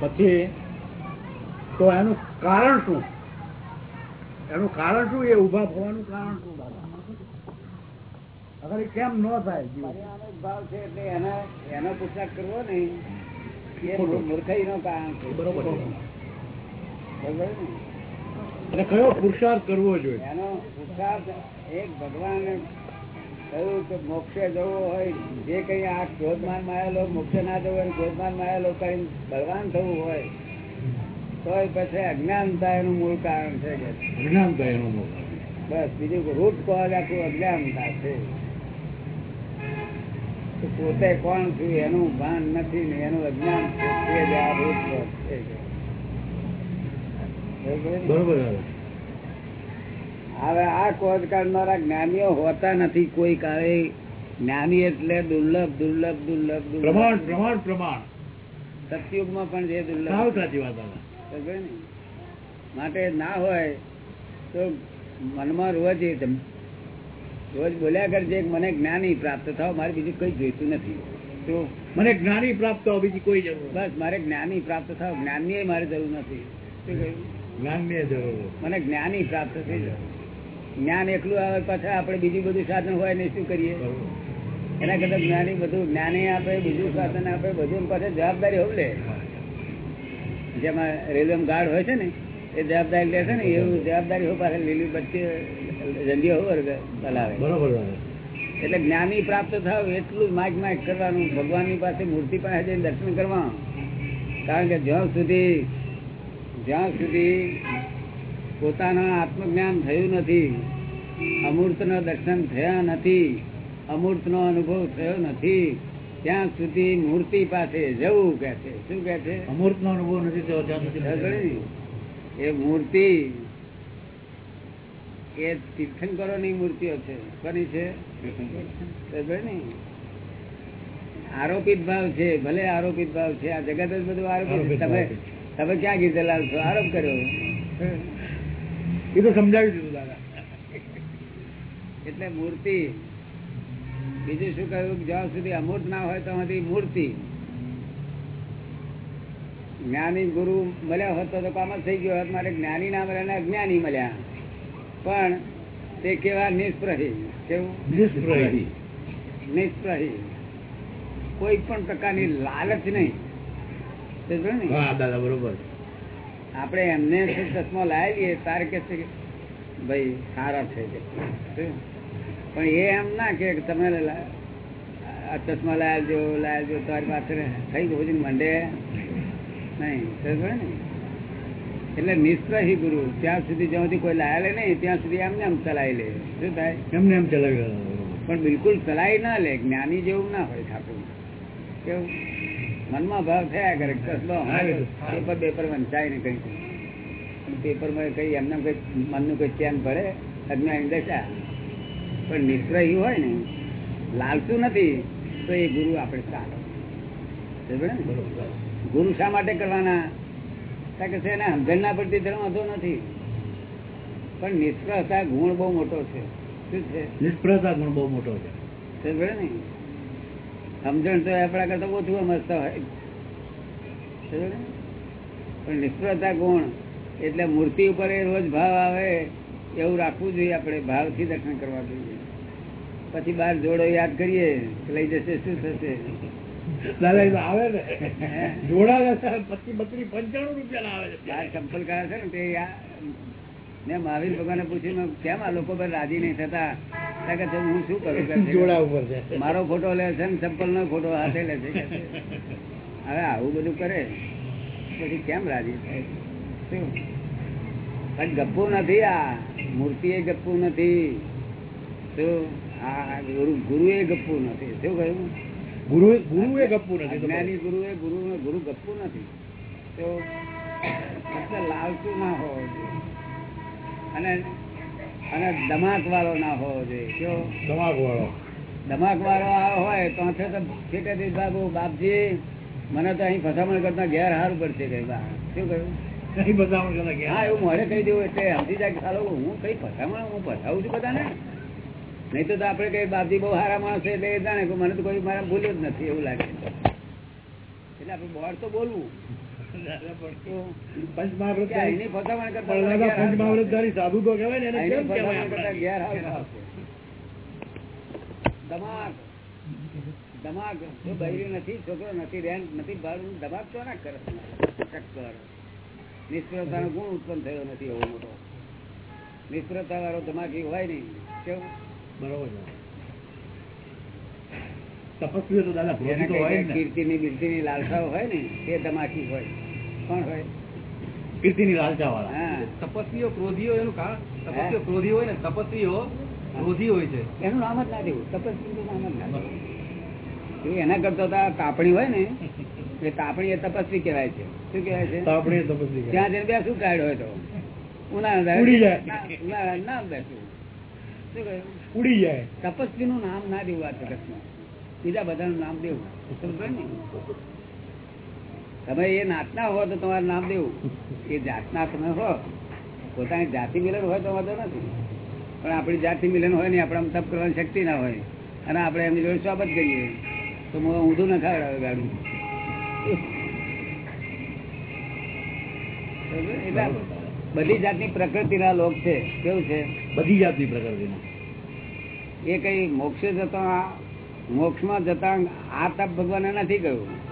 પછી તો એનું કારણ શું? એનું કારણ શું? એ ઊભા થવાનું કારણ શું દાદા અગર કેમ ન થાય ભાવ છે એટલે એના એનો પુસ્તક કરવો ને એ મૂર્ખાઈ નો કારણ છે. બરોબર. બરોબર કયો પુરુષાર્થ કરવો જોઈએ? એનો પુરસાદ એક ભગવાને કહ્યું કે મોક્ષે જવું હોય જે કઈ આ ક્રોધમાન માયેલો મોક્ષે ના જવું હોય ક્રોધમાન માયેલો કઈ બળવાન થવું હોય તોય પછી અજ્ઞાનતા એનું મૂળ કારણ છે કે અજ્ઞાનતા એનું મોક્ષ. બસ બીજું રૂટ કોલ આખું અજ્ઞાનતા છે પોતે કોણ છું એનું ભાન નથી ને એનું અજ્ઞાન છે તે જ આ રૂટ કોલ છે બરોબર. હવે આ કોજ કાઢનારા જ્ઞાનીઓ હોતા નથી કોઈ કાળે જ્ઞાની એટલે દુર્લભ દુર્લભ દુર્લભ પ્રમાણ પ્રમાણ પ્રમાણ. સતયુગમાં પણ જે દુર્લભ સાચી વાત? માટે ના હોય તો મનમાં રોજ રોજ બોલ્યા કરજે મને જ્ઞાની પ્રાપ્ત થાવ મારે બીજું કઈ જોઈતું નથી. તો મને જ્ઞાની પ્રાપ્ત થવા બીજી કોઈ જરૂર બસ મારે જ્ઞાની પ્રાપ્ત થાવ જ્ઞાનની મારે જરૂર નથી. શું કહ્યું? જ્ઞાનની જરૂર. મને જ્ઞાની પ્રાપ્ત થઈ જાય. જ્ઞાન એકલું આવે પાછા આપણે બીજું બધું સાધન હોય ને શું કરીએ? એના કરતા જ્ઞાની બધું જ્ઞાને આપે બીજું સાધન આપે બધું પાસે જવાબદારી હોવ લે. જેમાં રેલવે ગાર્ડ હોય છે ને એ જવાબદારી લે છે ને એવું જવાબદારી હોય પાસે લીલી બચ્ચી જલ્દી હોવ ચલાવે. બરોબર એટલે જ્ઞાની પ્રાપ્ત થાવ એટલું જ માઇક માઇક કરવાનું ભગવાનની પાસે મૂર્તિ પાસે જઈને દર્શન કરવા. કારણ કે જ્યાં સુધી જ્યાં સુધી પોતાના આત્મજ્ઞાન થયું નથી. અમૂર્તના દર્શન થયા નથી. અમૂર્તનો અનુભવ થયો નથી. ત્યાં સુધી મૂર્તિ પાસે જવું કે છે. શું કે છે? અમૃત નો અનુભવ નથી થયો ત્યાં સુધી એ મૂર્તિ એ તીર્થંકરો ની મૂર્તિઓ છે. કોની છે? આરોપિત ભાવ છે. ભલે આરોપિત ભાવ છે. આ જગત જ બધું આરોપિત તમે તમે ક્યાં ગીરદલાલ છો? આરોપ કર્યો. એ તો સમજાવી દીધું દાદા. એટલે મૂર્તિ બીજું શું કહ્યું? જ્યાં સુધી અમૂર્ત ના હોય તો મૂર્તિ. જ્ઞાની ગુરુ મળ્યા હોત તો કામ જ થઈ ગયો હોત. મારે જ્ઞાની ના મળ્યા ને અજ્ઞાની મળ્યા. પણ તે કેવા નિષ્પ્રહી? કેવું? નિષ્પ્રહી. નિષ્પ્રહી. કોઈ પણ પ્રકારની લાલચ નહીં. દાદા બરોબર. આપણે એમને શું ચશ્મા લાવી લઈએ તારે કે છે કે ભાઈ સારા છે પણ એ એમ ના કે તમે આ ચશ્મા લાવજો લાવજો તારી પાછળ થઈ ગયું બધું મંડે. નહીં સમજો ને? એટલે નિષ્પ્રહી ગુરુ ત્યાં સુધી જ્યાં સુધી કોઈ લાયેલે નહીં ત્યાં સુધી એમને એમ ચલાવી લે. શું થાય? એમને એમ ચલાવી પણ બિલકુલ ચલાવી ના લે જ્ઞાની જેવું ના હોય ઠાકોર. કેવું? મનમાં ભાવ થયા કરે. કસલો પેપર પેપર વંચાય ને કઈ. પેપરમાં કઈ એમને કઈ મનનું કઈ ચેન ભરે અજ્ઞાની દશા. પણ નિષ્પ્રહી હોય ને લાલતું નથી તો એ ગુરુ આપણે? બરોબર. ગુરુ શા માટે કરવાના? કારણ કે એને સમજણ ના પડતી ધર્મ હતો નથી. પણ નિષ્ફળતા ગુણ બહુ મોટો છે. શું છે? નિષ્ફળતા ગુણ બહુ મોટો છે. સમજે ને? સમજણ તો આપણા કરતા ઓછું સમજતા હોય. પણ નિષ્ફળતા ગુણ એટલે મૂર્તિ ઉપર એ રોજ ભાવ આવે એવું રાખવું જોઈએ આપણે ભાવથી દર્શન કરવા જોઈએ. પછી બાર જોડો યાદ કરીએ લઈ જશે શું થશે? આવે ને? જોડા પછી બત્રી પંચાણું રૂપિયા આવે છે. બાર ચંપલ કરે છે ને તે મેં મહાવીર ભગવાને પૂછ્યું કેમ આ લોકો પર રાજી નહીં થતા? કે હું શું કરું? જોડા ઉપર છે. મારો ફોટો લે છે ને નો ફોટો હાથે લે છે. હવે આવું બધું કરે પછી કેમ રાજી થાય? શું? પણ ગપ્પુ નથી આ. મૂર્તિ એ ગપ્પુ નથી. શું? આ ગુરુ ગુરુ એ ગપ્પુ નથી. શું કહ્યું? ગુરુ ગુરુ એ ગપ્પુ નથી જ્ઞાની ગુરુ એ ગુરુ ગુરુ ગપ્પુ નથી. તો લાલતું ના હોવું જોઈએ. અને અને દમાક વાળો ના હોવો જોઈએ. કેવો? તમાકુ વાળો ધમાક વાળો આ હોય તો છેટેથી બાબુ બાપજી મને તો અહીં ફસામણ કરતા ઘેર હારું પડશે કઈ બા. શું કહ્યું? હા એવું મારે કહી દેવું એટલે સમજી જાય કે હું કઈ ફસામણ હું ફસાવું છું બધાને? નહીં તો તો આપણે કઈ બાપજી બહુ સારા માણસ એટલે એ જાણે મને તો કોઈ મારા ભૂલ્યું જ નથી એવું લાગે. એટલે આપણે બોર્ડ તો બોલવું. જો બૈરી નથી છોકરો નથી રેન્ટ નથી ધમાક તો ના કરે? ચક્કર. નિષ્ફળતાનો ગુણ ઉત્પન્ન થયો નથી એવો મોટો. નિષ્ફળતા વાળો ધમાકી હોય નહીં. કેવું? બરોબર તપસ્વી તો દાદા કીર્તિ ની. બિલતી ને લાલસાઓ હોય ને તે ધમાકી હોય. કોણ હોય. કીર્તિની લાલચા વાળા તપસ્વીઓ ક્રોધીઓ એનું કારણ? તપસ્વીઓ ક્રોધી હોય ને તપસ્વીઓ ક્રોધી હોય છે. એનું નામ જ ના દેવું તપસ્વી નામ જ ના દેવું એના કરતા તો તાપણી હોય ને એ તાપણી એ તપસ્વી કહેવાય છે. શું કહેવાય છે? તાપણી તપસ્વી. ત્યાં જઈને બેસું કાઢ હોય તો. ઉનાળા ઉડી જાય. ઉનાળા ના બેસું. ઉડી જાય. તપસ્વી નું નામ ના દેવું આ જગતમાં. બીજા બધાનું નામ દેવું. સમજ ને? તમે એ નાચના હો તો તમારું નામ દેવું. એ જાતના તમે હો. પોતાની જાતિ મિલન હોય તો વાંધો નથી. પણ આપણી જાતિ મિલન હોય ને આપણે તપ કરવાની શક્તિ ના હોય. અને આપણે એમની જોડે સ્વાગત કરીએ. તો હું ઊંધું ન ખાવડાવે ગાડું. એટલે બધી જાતની પ્રકૃતિના લોક છે. કેવું છે? બધી જાતની પ્રકૃતિના. એ કઈ મોક્ષે જતા મોક્ષમાં જતા આ તપ ભગવાને નથી કહ્યું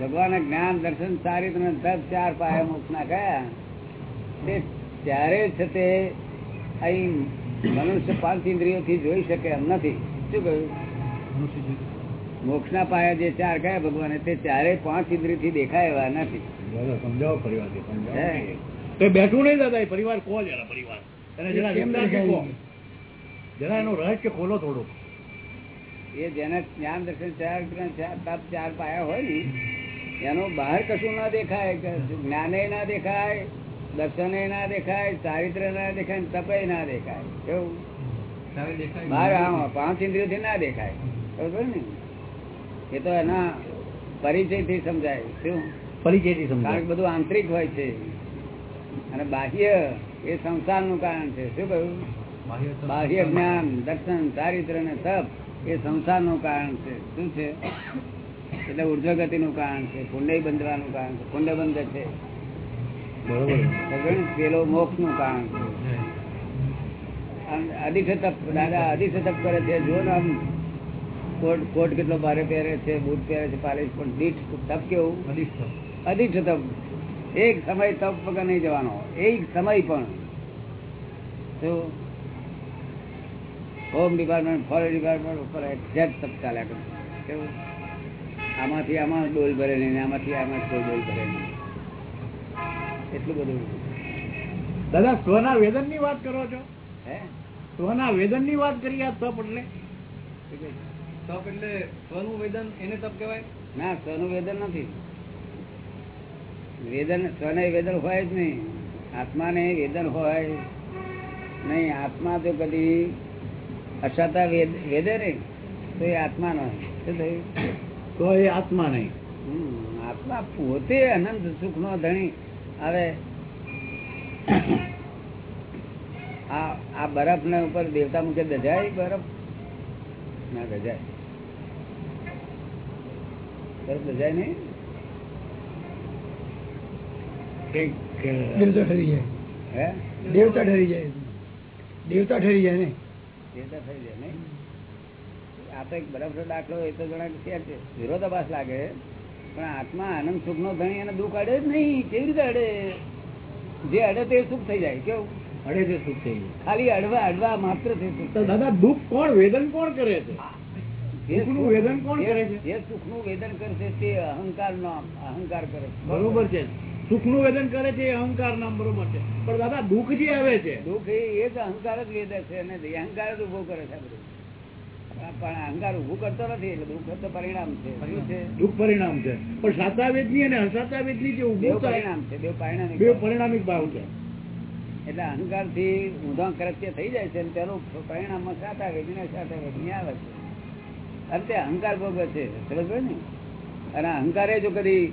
ભગવાને જ્ઞાન દર્શન સારી તમે દસ ચાર પાયા મોક્ષ ના કયા તે ત્યારે છે તે અહીં મનુષ્ય પાંચ ઇન્દ્રિયોથી જોઈ શકે એમ નથી. શું કહ્યું? મોક્ષના પાયા જે ચાર કયા ભગવાને તે ચારે પાંચ ઇન્દ્રિયથી દેખાય એવા નથી. સમજાવો બેઠું નહીં દાદા એ પરિવાર કહો જરા પરિવાર? જરા એનું રહસ્ય ખોલો થોડું એ જેને જ્ઞાન દર્શન ચાર ચાર તપ ચાર પાયા હોય ને એનો બહાર કશું ના દેખાય જ્ઞાને ના દેખાય દર્શને ના દેખાય ચારિત્ર ના દેખાય તપે ના દેખાય. કેવું બહાર આમ પાંચ ઇન્દ્રિયોથી ના દેખાય. ને? એ તો એના પરિચયથી સમજાય. શું? પરિચયથી કારણ કે બધું આંતરિક હોય છે. અને બાહ્ય એ સંસારનું કારણ છે. શું કહ્યું? બાહ્ય જ્ઞાન દર્શન ચારિત્ર ને તપ એ સંસારનું કારણ છે. શું છે? એટલે ઉર્ધ્વનું કારણ છે પુણ્ય બંધવાનું કારણ છે પુણ્ય બંધ છે? પેલો મોક્ષનું? કારણ છે. તપ દાદા તપ કરે છે. જો ને આમ કોટ કોટ કેટલો ભારે પહેરે છે બૂટ પહેરે છે પાલિશ પણ દીઠ તપ કેવું? તપ એક સમય તપ વગર નહીં જવાનો. એક સમય પણ. તો હોમ ડિપાર્ટમેન્ટ ફોરેન ડિપાર્ટમેન્ટ ઉપર એક્ઝેક્ટ તપ ચાલ્યા કરે. કેવું? આમાંથી આમાં ડોલ ભરે નહીં આમાંથી આમાં ડોલ ભરે નહીં. એટલું બધું. દાદા સ્વના વેદનની વાત કરો છો? હે? સ્વના વેદનની વાત કરી આ તપ એટલે? તપ એટલે સ્વનું વેદન એને તપ કહેવાય? ના સ્વનું વેદન નથી. વેદન સ્વને વેદન હોય જ નહીં. આત્માને વેદન હોય નહીં. આત્મા તો કદી અસાતા વેદ વેદે ને તો એ આત્મા નો શું થયું? તો એ આત્મા નહીં. આત્મા પોતે અનંત સુખ નો ધણી. હવે આ આ બરફ ને ઉપર દેવતા મૂકે દજાય બરફ? ના દજાય બરફ દજાય નહીં? દેવતા ઠરી જાય. હે? દેવતા ઠરી જાય. દેવતા ઠરી જાય ને. દેવતા થઈ જાય નહીં? આ તો એક દાખલો એ તો જણા છે. વિરોધાભાસ લાગે પણ આત્મા આનંદ સુખ નો ધણી એને દુઃખ અડે જ નહીં. કેવી રીતે અડે જે અડે તે સુખ થઈ જાય. કેવું? અડે તે સુખ થઈ જાય. ખાલી અડવા અડવા માત્ર તે સુખ દાદા દુઃખ કોણ વેદન કોણ કરે છે? જે સુખનું સુખ- વેદન કોણ કરે છે? જે સુખનું વેદન કરશે તે અહંકાર નો અહંકાર કરે છે. બરોબર છે. સુખનું વેદન કરે છે એ અહંકાર નામ બરોબર છે. પણ દાદા દુઃખ જે આવે છે દુઃખ એ જ અહંકાર જ વેદે છે અને અહંકાર જ ઊભો કરે છે બધું. પણ અહંકાર ઉભું કરતો નથી એટલે દુઃખ તો પરિણામ છે. દુઃખ પરિણામ છે. પણ સાચા વેદની અને અસાચા વેદની જે ઉભું પરિણામ છે બે પરિણામ બે પરિણામિક ભાવ છે. એટલે અહંકારથી ઊંધા કરત્ય થઈ જાય છે તેનું પરિણામમાં સાતા વેદના સાતા વેદની આવે છે. અને તે અહંકાર ભોગવે છે. સમજ ને? અને અહંકારે જો કદી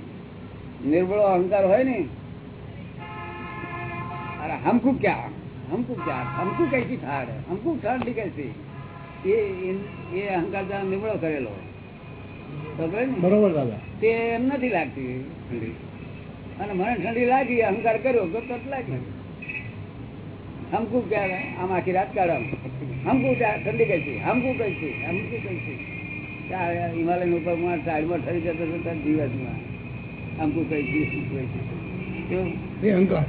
નિર્બળો અહંકાર હોય ને અરે હમકુ ક્યાં? હમકુ ક્યાં? હમકુ કૈસી ઠાડ હમકુ ઠાડ કૈસી એ એ અહંકાર જ્યાં નિર્બળો કરેલો. બરોબર દાદા. તે એમ નથી લાગતી ઠંડી. અને મને ઠંડી લાગી અહંકાર કર્યો તો તરત લાગી. હમકું ક્યારે? આમ આખી રાત કાઢો હમકું ત્યાં ઠંડી કઈ છે? હમકું કઈ છે? હમકું કઈ છે? ત્યાં હિમાલય ઉપરમાં સાઈડમાં ઠરી જતો હતો ત્યાં દિવસમાં હમકું કઈ છે શું કઈ? એ અહંકાર.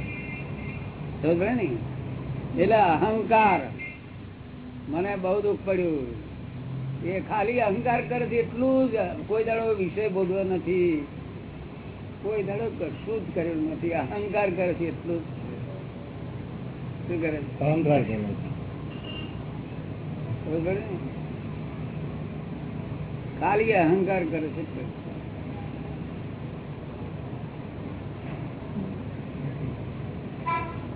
એટલે અહંકાર. મને બહુ દુઃખ પડ્યું. એ ખાલી અહંકાર કરે છે એટલું જ. કોઈ દાડો વિષય ભોગવ્યો નથી. કોઈ દાડો કશું જ કર્યું નથી. અહંકાર કરે છે એટલું જ. શું કરે છે? અહંકાર? ખાલી અહંકાર કરે છે એટલું જ. સમજ પડે ને? ખાલી કશું છે જ નહીં ખાલી સમજણ પડે એવું છે તો જાણો. Egoism કરે છે.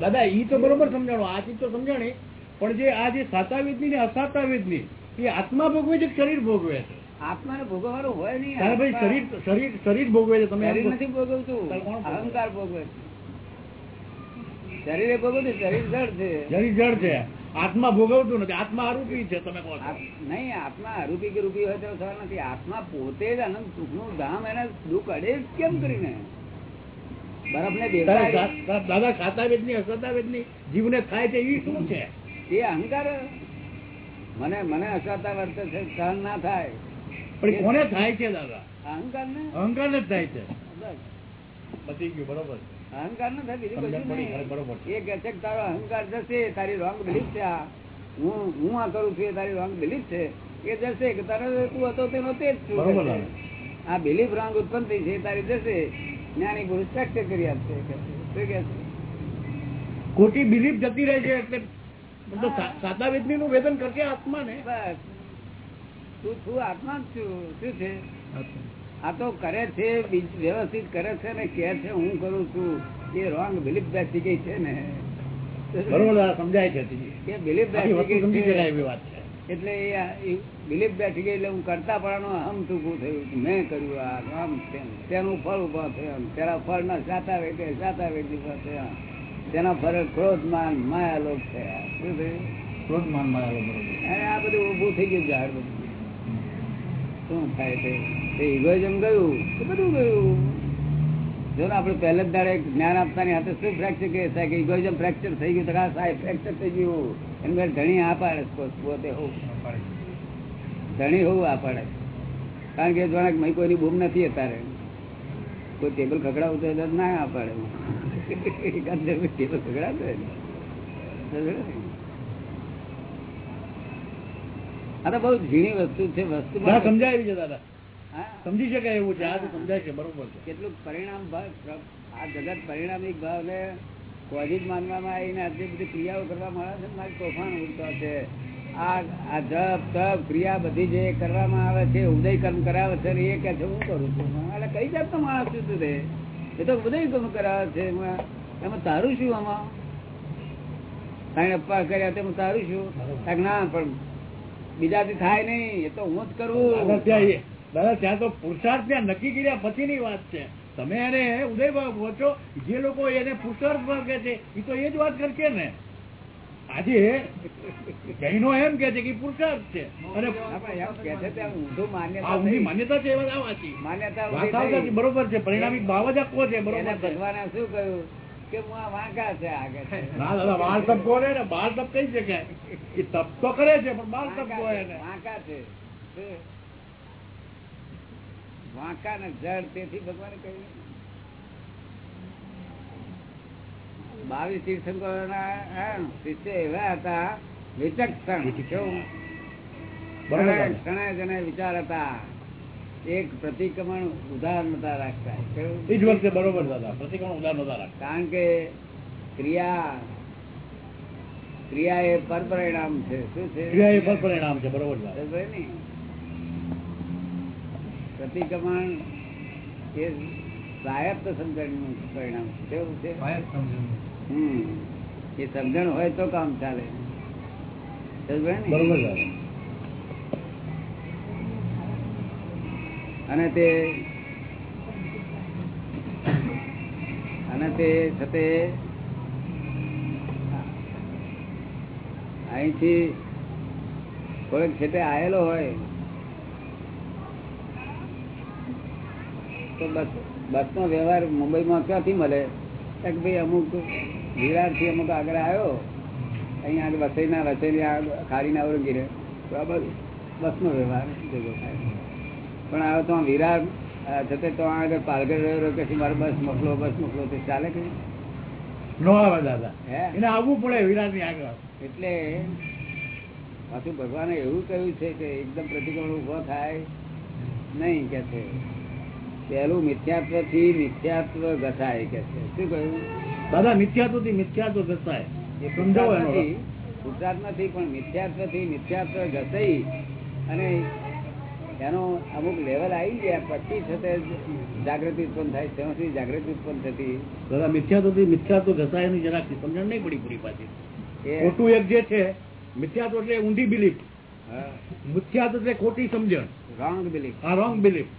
દાદા ઈ તો બરોબર સમજાણો આ ચીજ તો સમજાણી. પણ જે આ જે સાતાવેદની અસાતાવેદની એ આત્મા ભોગવે છે શરીર ભોગવે છે? આત્માને ભોગવવાનું હોય નહીં. ભાઈ શરીર શરીર શરીર ભોગવે છે તમે શરીર. નથી ભોગવતું. ભોગવે? અહંકાર ભોગવે છે. શરીરે ભોગવતું શરીર જડ છે. શરીર જડ છે. આત્મા ભોગવતું નથી. આત્મા આરોપી છે તમે કહો નહીં આત્મા આરોપી કે રૂપી હોય તો સવાલ નથી. આત્મા પોતે જ અનંત સુખનું ધામ એને દુઃખ અડે કેમ કરીને? બરફ ને દાદા ખાતા વેદની અસરતા વેદની જીવ ને થાય છે એ શું છે? એ અહંકાર. મને મને અસરતા વર્તે છે સહન ના થાય. પણ કોને થાય છે દાદા? અહંકાર ને અહંકાર જ થાય છે. બસ. ગયું બરોબર અહંકાર ન થાય બીજું કશું. એ ગચક તારો અહંકાર જશે તારી રોંગ બિલીફ છે આ. હું હું આ કરું છું એ તારી રોંગ બિલીફ છે. એ જશે કે તારો તું હતો તેનો તે જ છું. આ બિલીફ રોંગ ઉત્પન્ન થઈ છે તારી જશે. જ્ઞાની પુરુષ શક્ય કરી આપશે શું કે ખોટી બિલીફ જતી રહે છે એટલે તો સા- સાતાવેદની નું વેદન કરશે આત્મા ને બસ. તું છું આત્મા જ છું. શું છે? આ તો કરે છે વ્યવસ્થિત કરે છે ને કે છે હું કરું છું. એ રોંગ બિલીફ બેસી ગઈ છે ને. બરોબર સમજાય છે હજી. બિલીફ બેસી ગઈ છે. એવી વાત છે. એટલે એ બિલીફ બેઠી ગઈ એટલે હું કરતા પડવાનો હમ ટૂંકું થયું મેં કર્યું આ આમ તેનું ફળ ઊભા થયા. તેના ફળ ના સાતા વેગે સાતા વેગે ઊભા થયા. તેના ફળ ક્રોધ માન માયા લોક થયા. શું થયું? ક્રોધ માન અને આ બધું ઊભું થઈ ગયું ઝાડ બધું શું થાય તે ઇગોઇઝમ ગયું, તો બધું ગયું. જો ને આપણે પહેલે જ દાડે જ્ઞાન આપતાની હાથે શું ફ્રેક્ચર કે થાય કે ઇગોઇઝમ ફ્રેક્ચર થઈ ગયું તો કે સાહેબ ફ્રેક્ચર થઈ ગયું. એની મેં ધણી આ પાડે છે પોતે હોવું ધણી હોવું આ પાડે. કારણ કે જાણે મય કોઈની બૂમ નથી અત્યારે. કોઈ ટેબલ ખકડાવતું ના આ પાડે. ટેબલ ખકડાવતું તો બહુ ઝીણી વસ્તુ છે વસ્તુ સમજાય છે દાદા. સમજી શકાય એવું છે આ તો સમજાય છે બરોબર છે. કેટલું પરિણામ આ જગત પરિણામિક ભાવને કોઝિટ માનવામાં આવીને આટલી બધી ક્રિયાઓ કરવામાં આવે છે મારી તોફાન ઉડતો છે. આ આ જપ તપ ક્રિયા બધી જે કરવામાં આવે છે ઉદય કર્મ કરાવે છે એ કે છે હું કરું છું. એટલે કઈ જાતનો માણસ છું તું એ તો ઉદય કર્મ કરાવે છે. એમાં તારું શું આમાં? તાણે અપ્પા કર્યા તેમાં તારું શું? ના પણ બીજાથી થાય નહીં એ તો હું જ કરું. દાદા ત્યાં તો પુરુષાર્થ ત્યાં નક્કી કર્યા પછીની વાત છે. તમે એને ઉદય ભાવ જે લોકો એને પુરુષાર્થ કહે છે એ તો એ જ વાત કરશે ને. આજે જૈનો એમ કે છે કે પુરુષાર્થ છે. અને કે માન્યતા છે. માન્યતા બરોબર છે પરિણામિક ભાવ જ આપવો છે બરોબર ભગવાને શું કહ્યું? કે વાંકા છે આગળ. ના દાદા બાળ તપ ને બાળ તપ કહી શકાય એ તપ તો કરે છે પણ બાળ તપ વાંકા કહે છે, ને. વાંકા છે. વાંકા ને જડ તેથી ભગવાને કહ્યું. બાવીસ તીર્થંકરોના શિષ્ય એવા હતા વિચક્ષણ. કેવું? જણે. વિચાર હતા. એક પ્રતિક્રમણ ઉધાર નતા રાખતા. એ જ વખતે બરોબર દાદા પ્રતિક્રમણ ઉદાહરણ નતા રાખતા. કારણ કે ક્રિયા ક્રિયા એ પરપરિણામ છે. શું છે? ક્રિયા એ પરિણામ છે. બરોબર ને? પ્રતિક્રમણ એ સ્વાયત્ત સમજણનું પરિણામ છે. કેવું છે? હમ. એ સમજણ હોય તો કામ ચાલે. બરાબર અને તે અને તે છતે અહીંથી કોઈક છેટે આવેલો હોય, તો બસ, બસનો વ્યવહાર મુંબઈમાં ક્યાંથી મળે? કે ભાઈ અમુક વિરારથી અમુક આગળ આવ્યો અહીંયા આગળ વસઈના વસઈની ખાડીના ઓળંગી રહે તો આ બધું બસનો વ્યવહાર ભેગો થાય પણ હવે તો વિરાર અ, તો આગળ પાલઘર રહ્યો પછી મારો બસ મોકલો બસ મોકલો તે ચાલે કે નો આવે દાદા. એને આવવું પડે વિરાટની આગળ. એટલે પાછું ભગવાને એવું કહ્યું છે કે એકદમ પ્રતિકોણ ઊભો થાય નહીં કે છે. પહેલું મિથ્યાત્વથી મિથ્યાત્વ ઘસાય કે છે. શું કહ્યું? દાદા મિથ્યાત્વથી મિથ્યાત્વ ઘસાય. એ સમજાવો ગુજરાત નથી પણ મિથ્યાત્વથી મિથ્યાત્વ ઘસાઈ અને એનો અમુક લેવલ આવી ગયા પછી છે તે જાગૃતિ ઉત્પન્ન થાય તેમાંથી જાગૃતિ ઉત્પન્ન થતી. દાદા મિથ્યા તો મિથ્યા તો ઘસાય એની જરાક સમજણ નહીં પડી પૂરી પાછી. ખોટું એક જે છે મિથ્યા તો એટલે ઊંધી બિલીફ હા. તો એટલે ખોટી સમજણ. રોંગ બિલીફ આ રોંગ બિલીફ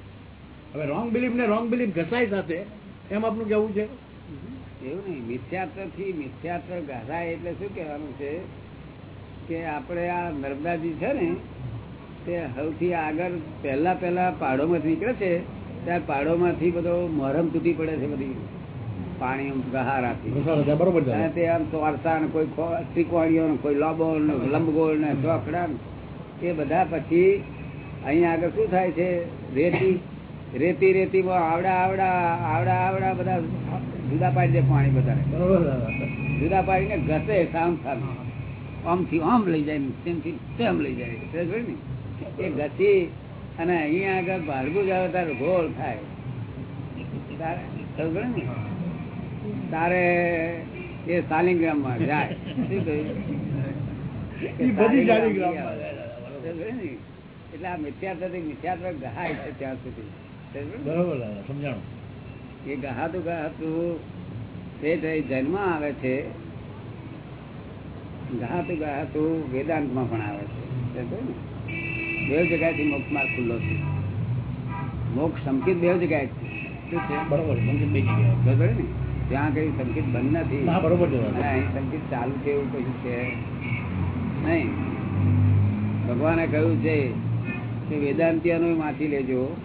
હવે રોંગ બિલીફ ને રોંગ બિલીફ ઘસાય સાથે એમ આપનું કેવું છે? એવું નહીં. મિથ્યાત્વથી મિથ્યાત્વ ઘસાય એટલે શું કહેવાનું છે? કે આપણે આ નર્મદાજી છે ને તે સૌથી આગળ પહેલા પહેલા પહાડોમાંથી નીકળે છે ત્યાં પહાડોમાંથી બધો મરમ તૂટી પડે છે બધી. પાણી ગહારાથી બરોબર તે આમ ચોરસા ને કોઈ ત્રિકોણીઓ ને કોઈ લોબો ને લંબગોળ ને ચોકડા એ બધા પછી અહીંયા આગળ શું થાય છે રેતી રેતી રેતી આવડા આવડા આવડા આવડા બધા જુદા પાડી દે પાણી બધા બરોબર દાદા જુદા પાડીને ઘસે સામ સામ. આમથી આમ લઈ જાય તેમથી તેમ લઈ જાય. ને? એ ગતિ અને અહીંયા આગળ ભાડગું જ આવે તારે ગોળ થાય. તારે એ એ સાલિંગ્રામમાં જાય. શું કહ્યું? એટલે આ મિથ્યાત્વથી મિથ્યાત્વ ગહાય છે ત્યાં સુધી? બરોબર સમજાણું. એ ગહાતું ગહાતું તે જન્મ આવે છે ગહાતું ગહાતું વેદાંતમાં પણ આવે છે. ને? બે જગ્યાએથી મોક્ષ માર્ગ ખુલ્લો છે. મોક્ષ સંકિત બે જગ્યાએ. શું છે? બરોબર સંકેત બે જગ્યાએ. બરોબર ને? ત્યાં કઈ સંકેત બંધ નથી. હા બરોબર અને દાદા અહીં સંકિત ચાલુ છે એવું કશું છે? નહીં. ભગવાને કહ્યું છે કે વેદાંતિયાનું વાંચી લેજો.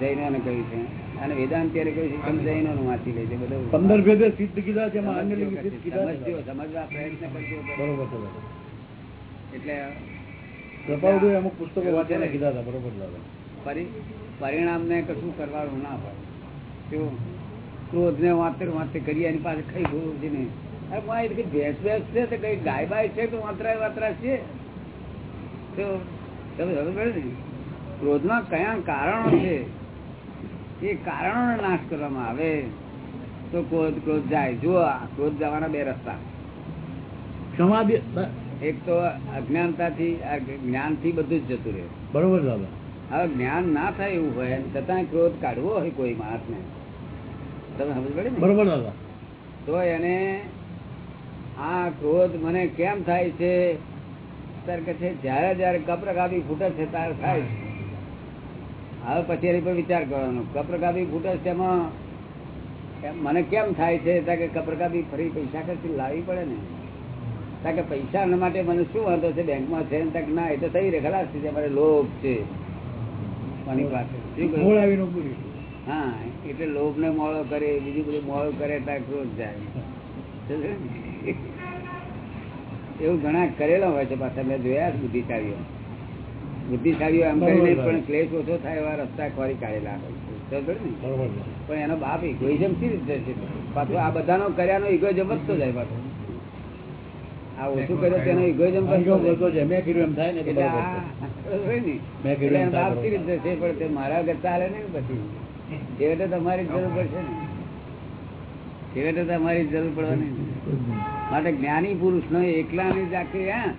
જૈનોને કહ્યું છે. અને વેદાંતિયારે કહ્યું છે જૈનો નું વાંચી લેજો. બધું પંદર ભેદે સિદ્ધ કીધા છે. સમજવા પ્રયત્ન કરજો. બરોબર એટલે કૃપાળુએ અમુક કશું કરવાનું ના હોય કેવું ક્રોધ ને વાંતર વાંતે કરી, એની પાસે ખાઈ ગયું છે ને. અરે માં એ કઈ ભેંસ ભેંસ છે તો કઈ ગાય બાય છે તો વાંતરા વાંતરા છે? તો તમે ક્રોધના કયા કારણો છે? એ કારણોનો નાશ કરવામાં આવે. તો ક્રોધ ક્રોધ જાય. જો ક્રોધ જવાના બે રસ્તા. એક તો અજ્ઞાનતાથી આ જ્ઞાનથી બધું જ જતું રહે. બરોબર દાદા. હવે જ્ઞાન ના થાય એવું હોય છતાં ક્રોધ કાઢવો હોય કોઈ માણસને. તમે સમજ પડે ને? બરોબર દાદા. તો એને આ ક્રોધ મને કેમ થાય છે? ત્યારે કે છે જયારે જયારે કપ્રકાપી ફૂટે છે ત્યારે થાય છે. હવે પછી એની પર વિચાર કરવાનો કપ્રકાપી ફૂટે છે એમાં મને કેમ થાય છે? ત્યાં કે કપ્રકાપી ફરી પૈસા ખર્ચી લાવવી પડે ને. કારણ કે પૈસા એના માટે મને શું વાંધો છે? બેંકમાં છે તક ના એ તો થઈ રહે ખલાસ છે મારે લોભ છે. પાસે હા એટલે લોભ ને મોળો કરે બીજું બધું મોળો કરે ત્યાં ક્રોધ જાય. એવું ઘણા કરેલા હોય છે પાછા મેં જોયા બુદ્ધિશાળીઓ. બુદ્ધિશાળીઓ એમ કરીને પણ ક્લેશ ઓછો થાય એવા રસ્તા ખોરી કાઢેલા હોય? પણ એનો બાપ ઇગોઇઝમ સી રીતે છે? પાછું આ બધાનો કર્યાનો ઇગોઇઝમ વધતો જાય પાછો. આ ઓછું કર્યો તેનો ઇગોઇઝમ બોલતો છે. મેં કીધું એમ થાય ને એટલે મેં કીધું એમ થાય રીતે છે. પણ તે મારા વગર ચાલે ને પછી છેવટે તમારી જરૂર પડશે ને. છેવટે તમારી જરૂર પડવાની માટે જ્ઞાની પુરુષ નો એકલા ની જાકે હા.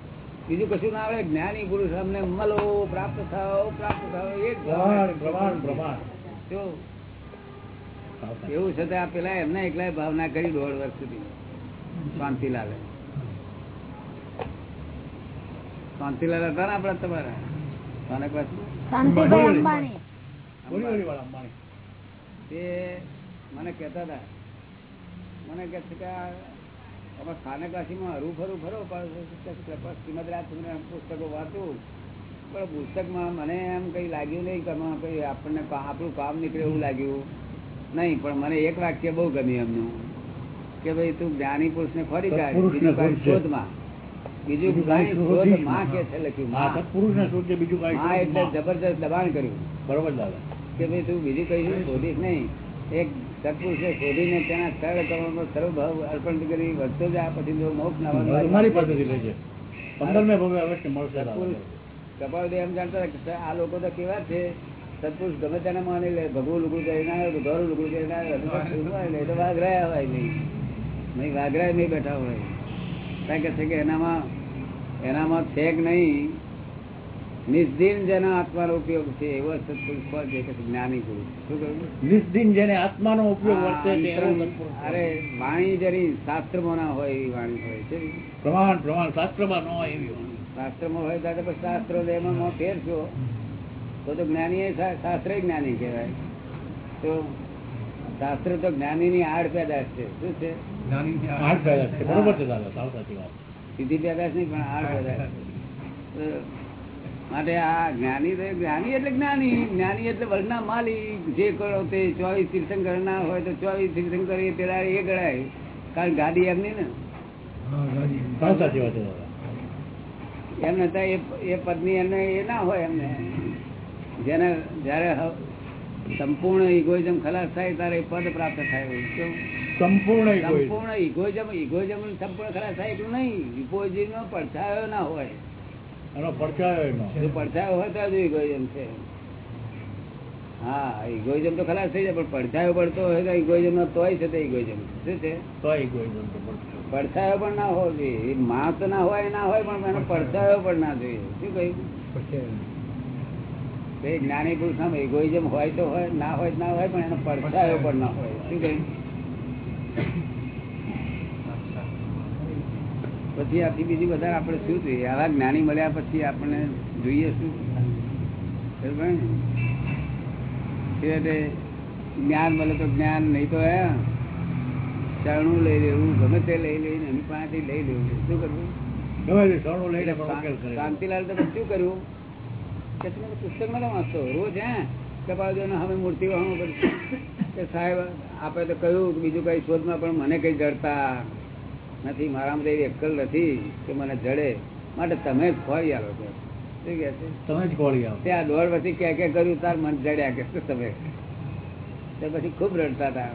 બીજું કશું ના આવડે. જ્ઞાની પુરુષ અમને મળો પ્રાપ્ત થાવ પ્રાપ્ત થાવ એ પ્રમાણ પ્રમાણ જો. એવું છે તે આ પેલા એમને એકલા ભાવના કરી દોઢ વર્ષ સુધી. શાંતિલાલે શાંતિલાલ હતા ને આપડા તમારા સ્થાનક તે મને કહેતા હતા. મને કહે છે કે આ સ્થાનકવાસીમાં હરું ફરું ફરો પણ શ્રીમદ પુસ્તકો વાંચું. પણ પુસ્તકમાં મને એમ કઈ લાગ્યું નહીં કે કઈ આપણને આપણું કામ નીકળે એવું લાગ્યું. નહીં પણ મને એક વાક્ય બહુ ગમ્યું એમનું. કે ભાઈ તું જ્ઞાની પુરુષ ને ફરી કાઢ. શોધમાં. બીજું. કે છે લખ્યું માં. સત્પુરુષ ને શોધજે બીજું કાંઈ એટલે જબરજસ્ત દબાણ કર્યું. બરોબર દાદા. કે ભાઈ તું બીજું કઈ શોધીશ નહીં. એક સત્પુરુષે શોધીને તેના સરળ કર્મનો સર્વ ભાવ અર્પણ કરી વધતો જા પછી જો મોક્ષ ના હોય. પદ્ધતિ લઈ છે પંદરમે ભવે અવશ્ય મળશે દાદા. એમ જાણતા આ લોકો તો કેવા છે? સત્પુરુષ ગમે તેને માની લે ભગવું લુગડું કરીને આવ્યો ઘરું લુગડું કરીને આવ્યો તો વાઘરાયા હોય નહીં. નહીં વાઘરાય નહીં બેઠા હોય. કે છે કે એનામાં એનામાં છે કે નહીં. નિસ્દિન જેના આત્માનો ઉપયોગ છે એવો સત્પુરુષ કોણ છે કે જ્ઞાની પુરુષ. શું કહ્યું? નિસ્દિન જેને આત્માનો ઉપયોગ વર્તે. અરે વાણી જેની શાસ્ત્રમાં ના હોય એવી વાણી હોય છે. પ્રમાણ પ્રમાણ શાસ્ત્રમાં ન હોય એવી. શાસ્ત્રમાં હોય ત્યારે પછી શાસ્ત્રો એમાં ફેરશો. તો તો જ્ઞાની શાસ્ત્ર જ્ઞાની કહેવાય. તો શાસ્ત્ર તો જ્ઞાની ની આડ પેદાશ છે. શું છે? જ્ઞાની આઠ છે. બરોબર છે દાદા સાવ સાચી વાત. સીધી પેદાશ નહીં પણ આડ પેદાશ માટે આ જ્ઞાની જ્ઞાની એટલે જ્ઞાની. જ્ઞાની એટલે વર્ણના માલી જે કરો તે ચોવીસ તીર્થંકર ના હોય તો ચોવીસ તીર્થંકર એ પેલા એ ગણાય. કારણ કે ગાડી એમની ને. હા ગાડી સાવ સાચી વાત છે એમને તો એ એ પત્ની એમને એ ના હોય એમને. જેને જયારે સંપૂર્ણ ઇગોઇઝમ ખલાસ થાય તારે પદ પ્રાપ્ત થાય સંપૂર્ણ સંપૂર્ણ ઇગોઇઝમ ઇગોઇઝમ સંપૂર્ણ ખલાસ થાય એટલું નહીં. ઇગોઇઝમ નો પડછાયો ના હોય. એનો પડછાયો પડછાયો હોય તો ઇગોઇઝમ છે. હા ઇગોઇઝમ તો ખલાસ થઈ જાય પણ પડછાયો પડતો હોય તો ઇગોઇઝમ નો તોય છે તે ઇગોઇઝમ શું છે? તો પડછાયો. પણ ના હોવો જોઈએ. તો ના હોય ના હોય પણ એનો પડછાયો પણ ના જોઈએ. શું કહ્યું? તે જ્ઞાની પુરુષ નામ egoism હોય તો હોય ના હોય ના હોય પણ એનો પડછાયો પણ ના હોય. શું કહ્યું? પછી આથી બીજી બધા આપણે શું જોઈએ? આવા જ્ઞાની મળ્યા પછી આપણને જોઈએ શું? જ્ઞાન મળે તો જ્ઞાન નહીં તો હે ચરણું લઈ લેવું ગમે તે લઈ લઈને એની પાસેથી લઈ લેવું. શું કરવું. શાંતિલાલ તો શું કર્યું? કે તમે પુસ્તક નથી વાંચતો. રોજ હે હવે મૂર્તિ વાહો કે સાહેબ આપણે તો કહ્યું બીજું કઈ શોધમાં પણ મને કઈ જડતા નથી. મારામાં તો એવી અક્કલ નથી કે મને જડે. માટે તમે જ ખોરી આવો છો. શું કે છે? તમે જ ખોળી આવો ત્યાં દોડ પછી ક્યાં ક્યાં કર્યું તાર મન જડ્યા કે તમે? તો પછી ખૂબ રડતા હતા.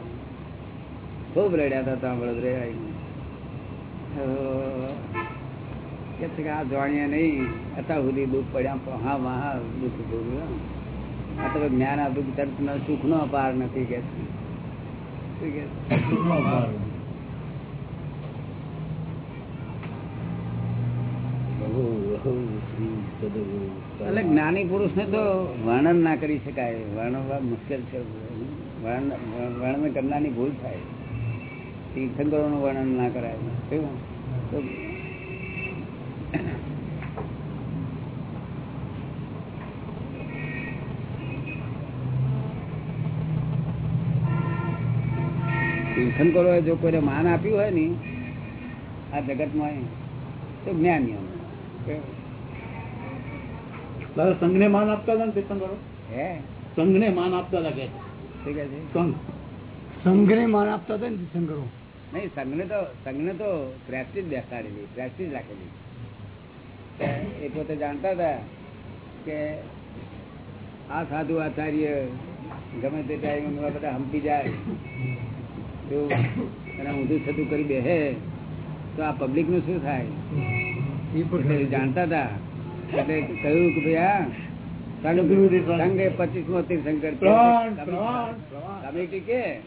ખૂબ રડ્યા હતા ત્યાં વડોદરા આવીને. કે છે કે આ જાણીએ નહીં અત્યાર સુધી દુઃખ પડ્યા પણ હા દુઃખ ભોગવ્યું આ તો જ્ઞાન આપ્યું તરત સુખ નો અપાર નથી કે એટલે જ્ઞાની પુરુષ ને તો વર્ણન ના કરી શકાય. વર્ણવા મુશ્કેલ છે. વર્ણન વર્ણન કરનારની ભૂલ થાય. તીર્થંકરોનું વર્ણન ના કરાય. કેવું તો કરો જો કોઈને માન આપ્યું હોય ને આ જગતમાં તો જ્ઞાનીઓ. દાદા સંઘને માન આપતા હતા ને તીર્થંકરો? હે? સંઘને માન આપતા હતા કે? છે? સંઘ. સંઘને માન આપતા હતા ને તીર્થંકરો? નહીં સંઘને તો સંઘને તો પ્રેસ્ટીજ બેસાડેલી પ્રેસ્ટીજ રાખેલી. એ પોતે જાણતા હતા કે આ સાધુ આચાર્ય ગમે તે ટાઈમ બધા હંપી જાય. તો એને ઊંધું છતું કરી બેહે તો આ પબ્લિકનું શું થાય? એ જાણતા હતા. એટલે કહ્યું કે ભાઈ આ સંઘ સંઘ. સંઘે પચીસ મો તીર્થંકર કે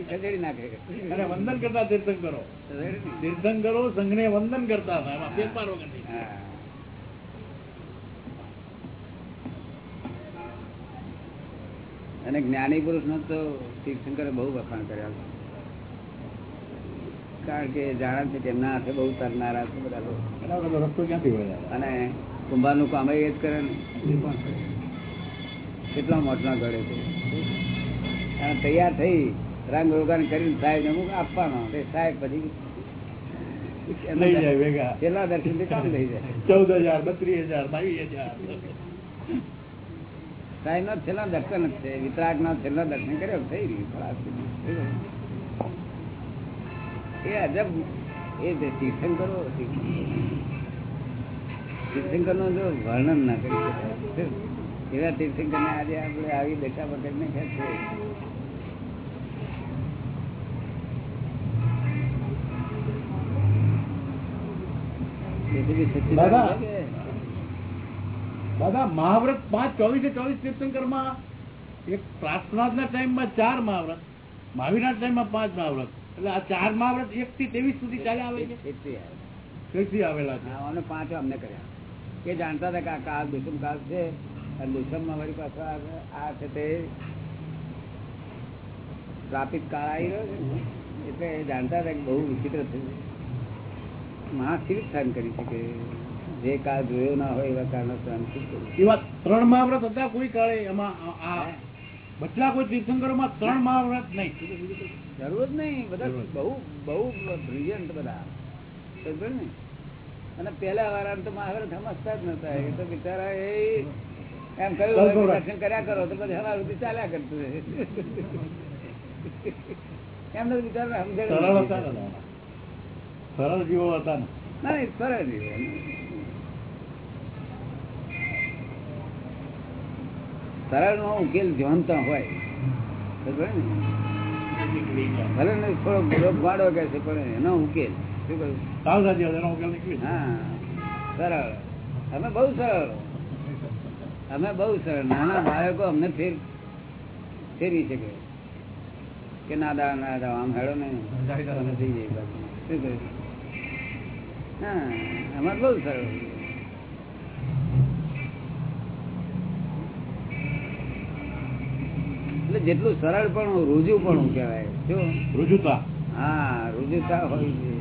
ખસેડી નાખે. અને વંદન કરતા સંઘને વંદન કરતા જ્ઞાની પુરુષ નો તો તીર્થંકરે બહુ વખાણ કર્યા. કારણ કે જાણે છે કે એમના હાથે બહુ તરનારા છે બધા લોકો. રસ્તો ક્યાંથી હોય અને કુંભારનું કામ એ જ કરે ને. એ પણ. કેટલા મોટના ગળે છે. અને તૈયાર થઈ રંગ રોગાન કરીને સાહેબ ને અમુક આપવાનો. સાહેબ પછી લઈ જાય ભેગા. છેલ્લા દર્શન કામ થઈ જાય. ચૌદ હજાર બત્રીસ હજાર બાવીસ હજાર. સાહેબ ના છેલ્લા દર્શન જ છે. વિતરાગ ના છેલ્લા દર્શન કર્યો થઈ રહ્યું એ અજબ એ તીર્થંકરો તીર્થંકરનું જો વર્ણન ના કરી શકાય. એવા તીર્થંકર ને આજે આપણે આવી દશા વગર ને તેથી દાદા. દાદા મહાવ્રત પાંચ ચોવીસે ચોવીસ તીર્થંકરમાં એક પ્રાર્થના ના ટાઈમમાં ચાર મહાવ્રત મહાવીર ના ટાઈમમાં પાંચ મહાવ્રત. એટલે આ ચાર મહાવ્રત એક થી ત્રેવીસ સુધી ચાલે આવે છે? આવેલા છે. અને પાંચ અમને કર્યા. એ જાણતા હતા કે આ કાળ દુષ્મ કાળ છે અને દુષ્મમાં મારી પાસે આ- છે તે ટ્રાફિક કાળ આવી રહ્યો છે. એટલે જાણતા હતા કે બહુ વિચિત્ર છે. માણસ કેવી રીતે કરી શકે? જે કાળ જોયો ના હોય એવા કરી શકે? એવા ત્રણ મહાવ્રત હતા કોઈ કાળે એમાં બચલા કોઈ તીર્થંકરો માં ત્રણ મહાવ્રત નહીં. જરૂર જ નહીં. બધા બહુ બહુ બ્રિલિયન્ટ બધા. સમજો ને? અને પેલા વાળા તો મહાવ્રત સમજતા જ નતા એ તો બિચારા એ એમ કહ્યું. દર્શન કર્યા કરો તો પછી હવા સુધી ચાલ્યા કરતું. એમને બિચારા સમજણ સરળ જીવો હતા ને. દાદા. સરળ જીવો ને ના સરળ નો ઉકેલ જાણતા હોય. ભલે ને થોડો ગુનો ગાડો કે છે પણ એનો ઉકેલ. શું કહ્યું. હા સરળ. અમે બહુ સરળ. અમે બહુ સરળ. નાના બાળકો અમને ફેર ફેરવી શકે. કે નાદા નાદા આમ હેડો ને. થઈ જાય શું કહ્યું? હા અમારે બહુ સરળ એટલે જેટલું સરળ પણ રૂજુ પણ કહેવાય. શું? રુજુતા. હા રુજુતા હોય છે.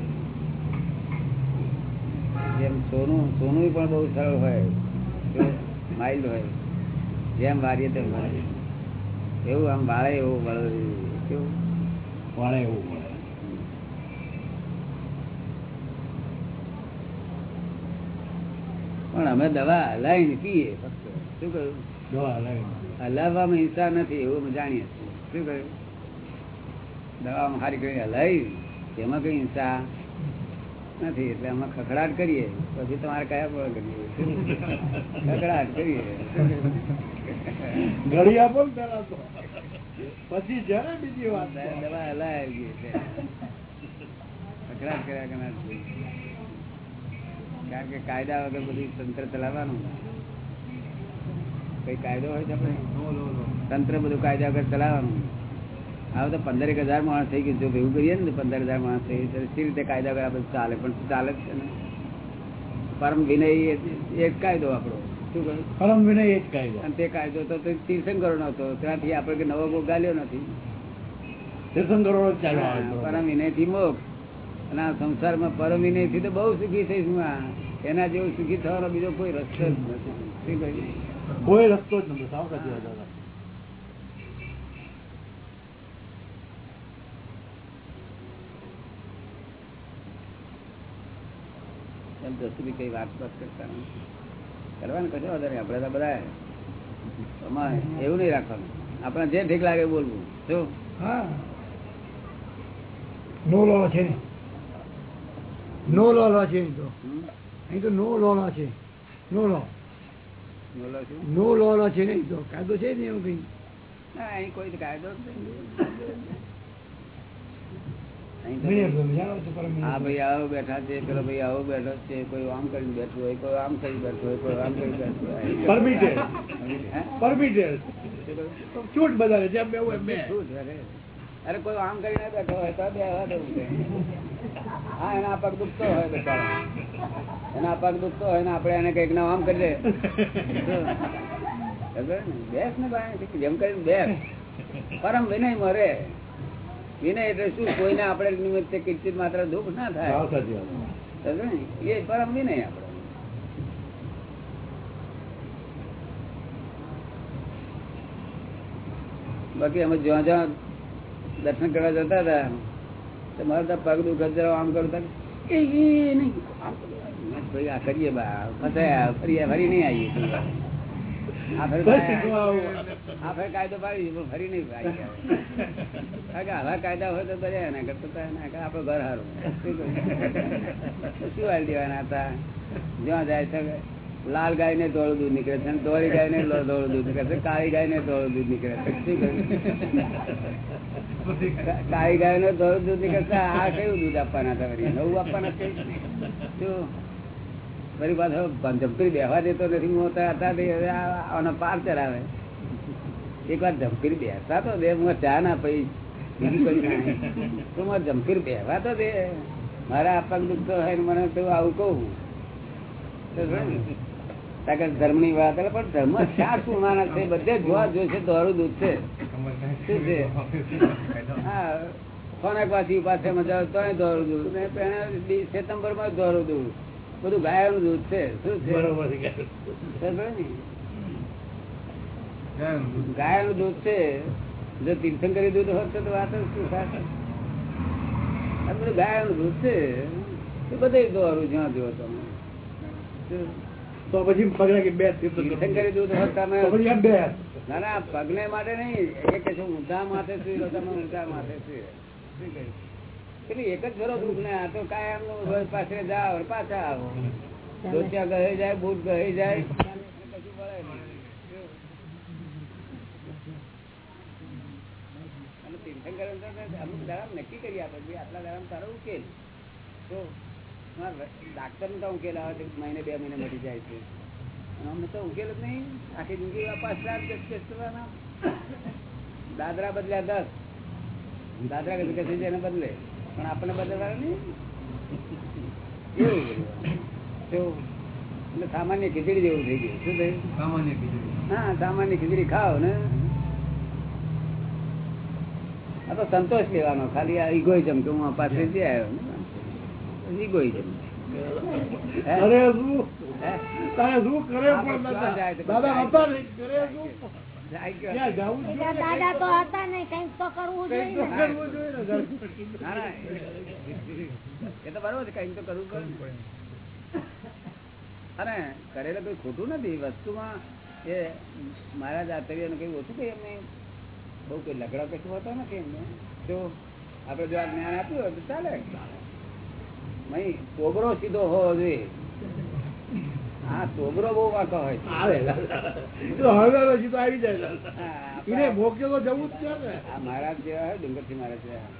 જેમ સોનું સોનું પણ બહુ સરળ હોય જો માઇલ્ડ હોય. જેમ વારીએ તેમ વાળે એવું આમ વાળે એવું વાળે. એવું મળે પણ અમે દવા હલાવીને પીએ ફક્ત. શું કહ્યું? હલાવવામાં હિંસા નથી એવું અમે જાણીએ છીએ. શું કહ્યું? દવામાં સારી કરી હલાવી એમાં કઈ હિંસા નથી. એટલે અમે ખખડાટ કરીએ. પછી તમારે કયા પણ કરીએ ખખડાટ કરીએ. ઘડી આપો ને પેલા તો. પછી જયારે બીજી વાત દવા હલાવી ખખડાટ કર્યા કરનાર. કારણ કે કાયદા વગર બધું તંત્ર ચલાવવાનું. કઈ કાયદો હોય છે આપણે તંત્ર બધું કાયદા વગર ચલાવવાનું. હવે તો પંદર એક હજાર માણસ થઈ ગયું. જો ભેગું કરીએ ને પંદર હજાર માણસ થઈ ગયું. સી રીતે કાયદા વગર આપણે ચાલે? પણ ચાલે જ છે ને? પરમ વિનય એ કાયદો આપણો. શું પરમ વિનય એ જ કાયદો. અને તે કાયદો તો તીર્થંકરો નો હતો. ત્યાંથી આપણે નવો કોઈ ગાલ્યો નથી. તીર્થંકરો પરમ વિનયથી મોક્ષ અને આ સંસારમાં પરમી નહીં તો બહુ સુખી થઈશું આ. એના જેવું સુખી થવાનો બીજો કોઈ રસ્તો જ નથી. કોઈ રસ્તો જ નથી. સાવ સાચી વાત જસુભી કઈ વાત વાત કરતા. કરવાનું કશો વાંધો નહીં આપણે તો બધા આમાં એવું નહીં રાખવાનું. આપણે જે ઠીક લાગે બોલવું. શું? હા. નો છે ને નો લો છે તો અહીં તો નો લોલા છે નો લો નો લો લોલા છે નહીં તો કાયદો છે ને એવું કઈ ના અહીં કોઈ કાયદો છો. હા ભાઈ આવો બેઠા છે પેલો ભાઈ આવો બેઠો છે કોઈ આમ કરીને બેઠું હોય કોઈ આમ કરી બેઠું હોય કોઈ આમ કરી બેઠું હોય Permitted. પરમિટેડ છૂટ જેમ બેવું એમ બે છે રે? અરે કોઈ આમ કરીને બેઠો હોય તો બે હવા દેવું છે હા એના પગ દુખતો હોય બચારા એના પગ દુખતો હોય ને આપણે એને કંઈક ના આમ કરી દે બેસ ને ભાઈ જેમ કરીને બેસ. પરમ વિનય મરે. વિનય એટલે શું? કોઈને આપણે નિમિત્તે કિંચિત માત્ર દુઃખ ના થાય? એ પરમ વિનય આપણે. બાકી અમે જ્યાં જ્યાં દર્શન કરવા જતા હતા. તો મારે તો પગ જરા આમ કરતા એ નહીં. ભાઈ આ કરીએ બા. ફસાયા ફરી ફરી નહીં આવીએ. કાયદો પાડી પણ ફરી નહીં આવી કારણ કે આવા કાયદા હોય તો બધા એના કરતા એના ઘર શું હાલ દેવાના હતા? જ્યાં જાય છે લાલ ગાય ને ધોળું દૂધ નીકળે છે ધોળી ગાય ને ધોળું દૂધ નીકળે છે કાળી ગાય ને ધોળું દૂધ નીકળે છે. શું કાળી ગાય નો ધોળું દૂધ નીકળતા આ કયું દૂધ આપવાના હતા? નવું આપવાના છે? ફરી પાછો જમપીર બેહવા દેતો નથી, હું હતા આનો પાર ચડાવે. એક વાર જમપીર બેસતા તો દે હું ચા ના પઈ બીજું કઈ તો હું જમપીર બેહવા તો દે. મારા પગ દુખતો હોય મને તો આવું કહું. ધર્મની વાત એટલે પણ ધર્મ શા શું માણસ છે, બધે જોવા જોશે દોરું દૂધ છે. કોનાક વાસી પાસે મજા આવે દોરું દૂધ ને સપ્ટેમ્બરમાં દોરું દૂધ બધું ગાયનું દૂધ છે શું છે બરોબર છે. સમજ્યો ને? દૂધ છે જો તીર્થંકરી દૂધ હોત તો વાત શું બધું ગાયનું દૂધ છે એ બધે દોરું જ્યાં જુઓ તમે તો પછી કે બે તીર્થંકરી દૂધ હોત તમે તો બે ના ના પગને માટે નહીં. એ કે છે ઊંધા માટે સુઈ રહો તમે ઊંધા માટે સુઈ એક જ ખરો દુઃખ ને આ તો કાયમ પાસે જાઓ પાછા આવો. ધોતિયા ગહે જાય બૂટ ગહે જાય. અમુક દાડા નક્કી કરી આપે આટલા દાડા તારો ઉકેલ. તો ડાક્ટર નો ઉકેલ આવે છે મહિને બે મહિને મળી જાય છે. અમને તો ઉકેલ જ નહીં. આખી જિંદગી પાછ રાત દસ દસ દાદરા બદલ્યા દસ. દાદરા એને બદલે. પણ આપણને બદલવા નહીં. એવું એટલે સામાન્ય ખીચડી જેવું થઈ ગયું. શું થયું? સામાન્ય ખીચડી. હા સામાન્ય ખીચડી ખાઓ ને. આ તો સંતોષ લેવાનો. ખાલી આ ઇગોઇઝમ કે હું પાસે આવ્યો. ઇગોઇઝમ અરે તારે શું કરે પણ દાદા? હતા ને કરે શું? દાદા તો હતા ને કંઈક તો કરવું જોઈએ ને. ને. ના ના એ તો બરોબર કંઈક તો કરવું પડે. ને. અને કરેલું કઈ ખોટું નથી વસ્તુમાં એ મારા જાતરીઓને કઈ ઓછું કઈ એમને બહુ કઈ લગડા કશું હોતો નથી એમને. જો આપણે જો આ જ્ઞાન આપ્યું હોય તો ચાલે. મહી તોબરો સીધો હોવો જોઈએ. હા તોબરો બહુ વાંકો હોય. આવે. તો આવી જાય. એને જવું જ છે ને. આ જેવા હોય ડુંગરથી મહારાજ જેવા.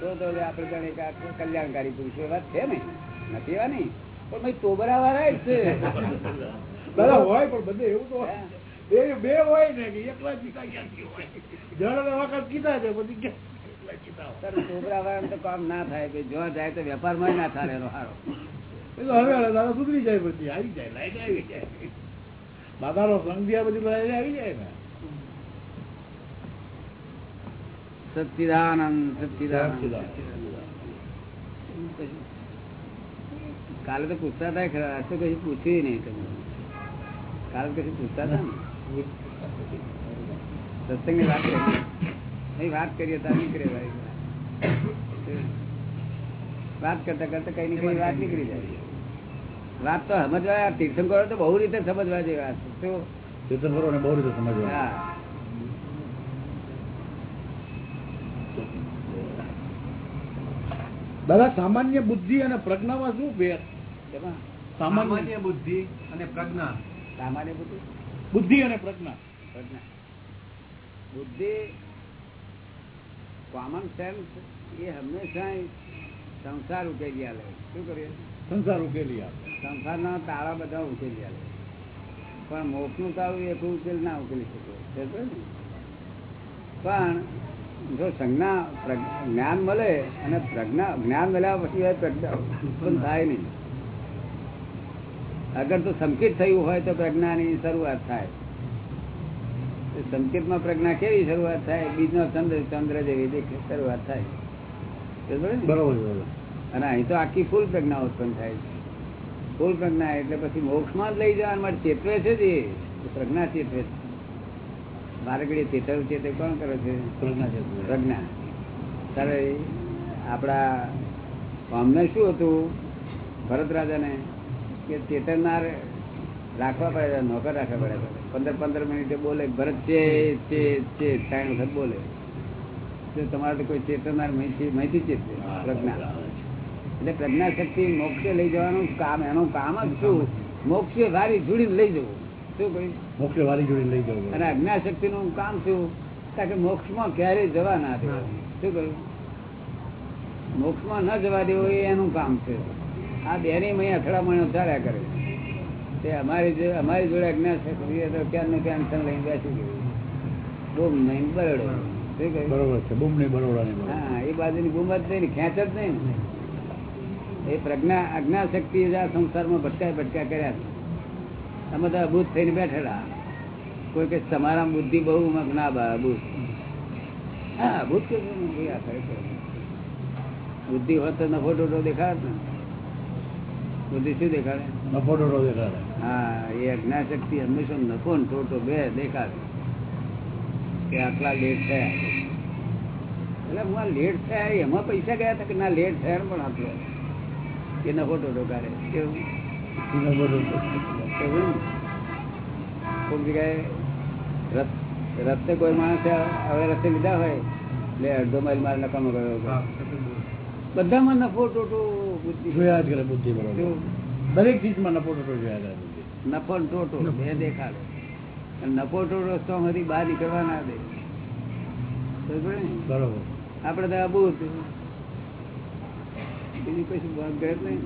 તો તો આપણે જાણે કલ્યાણકારી પુરુષો એ વાત છે ને. નથી એવા નહીં. પણ ભાઈ તોબરા વાળા જ છે. બધા હોય પણ બધે એવું તો. બે બે હોય ને કે એકલા જીતા હોય. વખત કીધા છે બધી તોબરા વાળા તો કામ ના થાય જોવા જો જાય તો વેપારમાં ના થાય એનો હારો. હવે દાદા સુધરી જાય પછી આવી જાય લાઈટ આવી જાય. દાદાનો સંગ થયા પછી લાઈટ આવી જાય ને. સચ્ચિદાનંદ કાલે તો પૂછતા હતા ખરા તો કશું પૂછ્યું નહીં તમે. કાલે કશું પૂછતા હતા ને? સત્સંગની વાત કરી. નહીં વાત કરીએ તો નીકળે ભાઈ. વાત કરતા કરતા કઈ ની કઈ વાત નીકળી જાય. વાત તો સમજવા તીર્થંકરો તો બહુ રીતે સમજવા જેવી વાત છે તીર્થંકરો બહુ રીતે સમજવા. હા. દાદા સામાન્ય બુદ્ધિ અને પ્રજ્ઞામાં શું ફેર સામાન્ય સામાન્ય બુદ્ધિ અને પ્રજ્ઞા. સામાન્ય બુદ્ધિ? બુદ્ધિ અને પ્રજ્ઞા. પ્રજ્ઞા. બુદ્ધિ કોમન સેન્સ એ હંમેશા સંસાર ઉકેલી આલે શું કરીએ? સંસાર ઉકેલી આપે. સંસારના તાળા બધા ઉકેલી આવે પણ મોક્ષનું તાળું એક ઉકેલ ના ઉકેલી શકે. પણ જો સંજ્ઞા જ્ઞાન મળે અને પ્રજ્ઞા જ્ઞાન મળ્યા પછી પ્રજ્ઞા ઉત્પન્ન થાય નહીં. અગર તો સંકેત થયું હોય તો પ્રજ્ઞાની શરૂઆત થાય. સંકેતમાં પ્રજ્ઞા કેવી શરૂઆત થાય? બીજનો ચંદ્ર ચંદ્ર જેવી શરૂઆત થાય. બરોબર ને? બરોબર બરોબર. અને અહીં તો આખી ફૂલ પ્રજ્ઞા ઉત્પન્ન થાય છે. ફૂલ પ્રજ્ઞા એટલે પછી મોક્ષમાં જ લઈ જવા માટે ચેતવે છે જ પ્રજ્ઞા ચેતવે છે. બારગડી ચેતવ છે તે કોણ કરે છે? પ્રજ્ઞા ત્યારે આપણા અમને શું હતું? ભરત રાજાને કે ચેતરનાર રાખવા પડે નોકર રાખવા પડે પંદર પંદર મિનિટે બોલે ભરત છે છે છે. ત્રણ વખત બોલે. તો તમારે તો કોઈ ચેતનાર માહિતી માહિતી છે પ્રજ્ઞા. એટલે પ્રજ્ઞા શક્તિ મોક્ષે લઈ જવાનું કામ એનું કામ જ શું? મોક્ષે વારી જોડીને લઈ જવું. શું કહ્યું? મોક્ષે વારી જોડીને લઈ જવું. અને અજ્ઞા શક્તિ નું કામ શું? કારણ કે મોક્ષમાં ક્યારે જવા ના દેવો. શું કહ્યું? મોક્ષમાં ન જવા દેવો એનું કામ છે. આ બેની મહી અથડામણ ચાલ્યા કરે તે અમારી જે અમારી જોડે અજ્ઞા શક્તિ એ તો ક્યાં ને ક્યાં લઈને બેસી ગયું. બૂમ નહીં બરોડો બરોબર છે. બૂમ નહીં બરોડા. હા એ બાજુની બૂમ જ નહીં ખેંચ જ નહીં. એ પ્રજ્ઞા અજ્ઞા શક્તિ આ સંસારમાં ભટકા ભટકા કર્યા છે. અમે તો અભૂત થઈને બેઠેલા. કોઈ કે તમારા બુદ્ધિ બહુ ના બા અભૂત. હા અભૂત. બુદ્ધિ હોત તો નફો ટોટો દેખાડત ને. બુદ્ધિ શું દેખાડે? નફો ડોડો દેખાડે. હા એ અજ્ઞા શક્તિ હંમેશા નફો ને ટોટો બે દેખાડે. કે આટલા લેટ થયા. એટલે હું આ લેટ થયા એમાં પૈસા ગયા હતા કે ના લેટ થયા પણ આટલો. કે નફો ટોટો કાઢે કેવું નફો. એવું જગ્યાએ રસ- રસ્તે કોઈ માણસ હવે રસ્તે લીધા હોય એટલે અડધો માઇલ મારે નકામો ગયો બધામાં નફો ટોટો બુદ્ધિ જોયા જ કરે બુદ્ધિ બરોબર. દરેક ચીજમાં નફો ટોટો જોયા કરે નફો ટોટો બે દેખાડે. નફો ટોટો રસ્તામાંથી બહાર નીકળવા ના દે. બરોબર? આપણે તો અબૂત બીજું કશું ભાગ ગયે નહીં